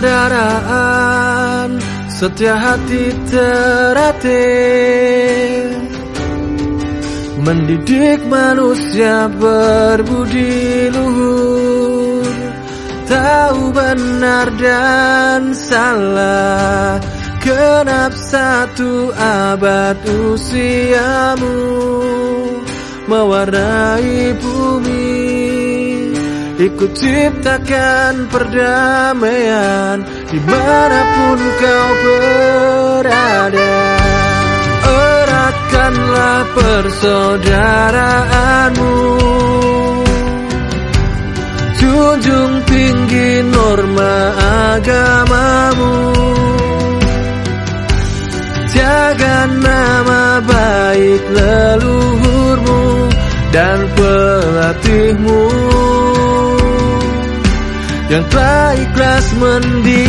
persaudaraan Setia hati terlatih Mendidik manusia berbudi luhur Tahu benar dan salah. Genap satu abad usiamu Mewarnai bumi Ikut ciptakan perdamaian Di mana pun kau berada. Eratkanlah persaudaraanmu. Junjung tinggi norma agamamu. Jaga nama baik leluhurmu dan pelatihmu yang telah ikhlas mendidikmu.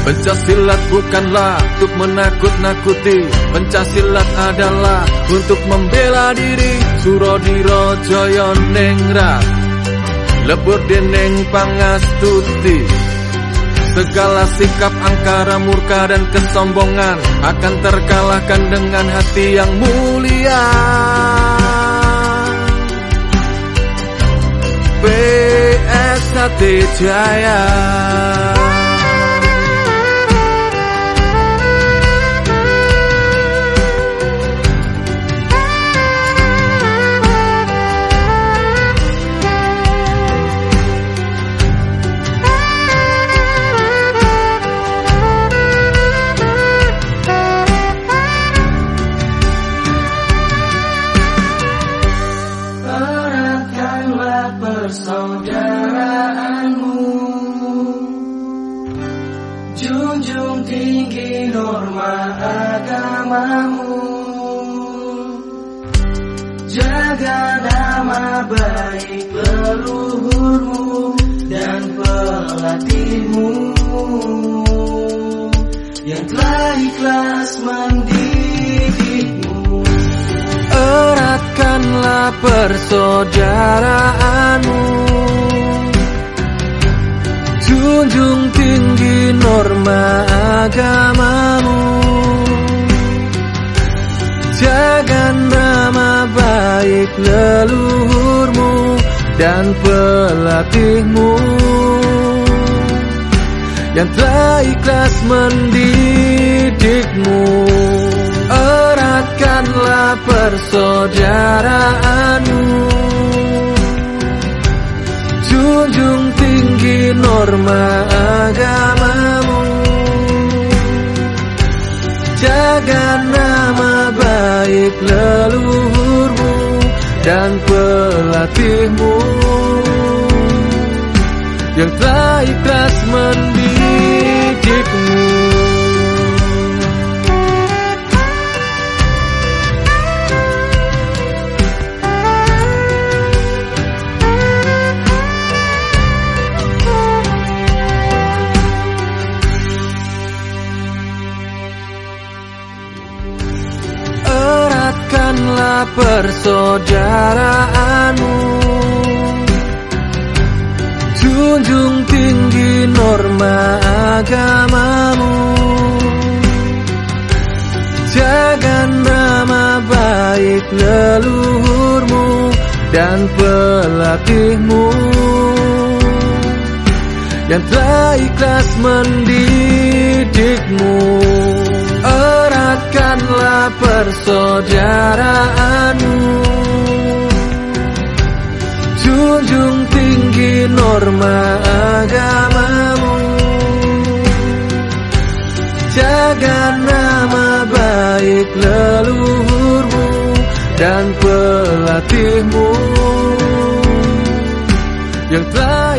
Pencasilat bukanlah untuk menakut-nakuti. Pencasilat adalah untuk membela diri. Surodiro Joyo Nengrat lebur deneng pangastuti Segala sikap angkara murka dan kesombongan Akan terkalahkan dengan hati yang mulia. PSHT Jaya tinggi norma agamamu. Jaga nama baik leluhurmu dan pelatihmu. Yang telah ikhlas mendidikmu Eratkanlah persaudaraanmu Junjung tinggi norma agamamu. Jaga nama baik leluhurmu dan pelatihmu. Yang telah ikhlas mendidikmu. Eratkanlah persaudaraanmu. Junjung norma agamamu. Jaga nama baik leluhurmu dan pelatihmu. Yang telah ikhlas persaudaraanmu. Junjung tinggi norma agamamu. Jaga nama baik leluhurmu dan pelatihmu. Yang telah ikhlas mendidikmu persaudaraanmu. Junjung tinggi norma agamamu. Jaga nama baik leluhurmu dan pelatihmu. Yang telah